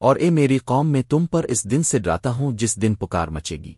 اور اے میری قوم میں تم پر اس دن سے ڈراتا ہوں جس دن پکار مچے گی۔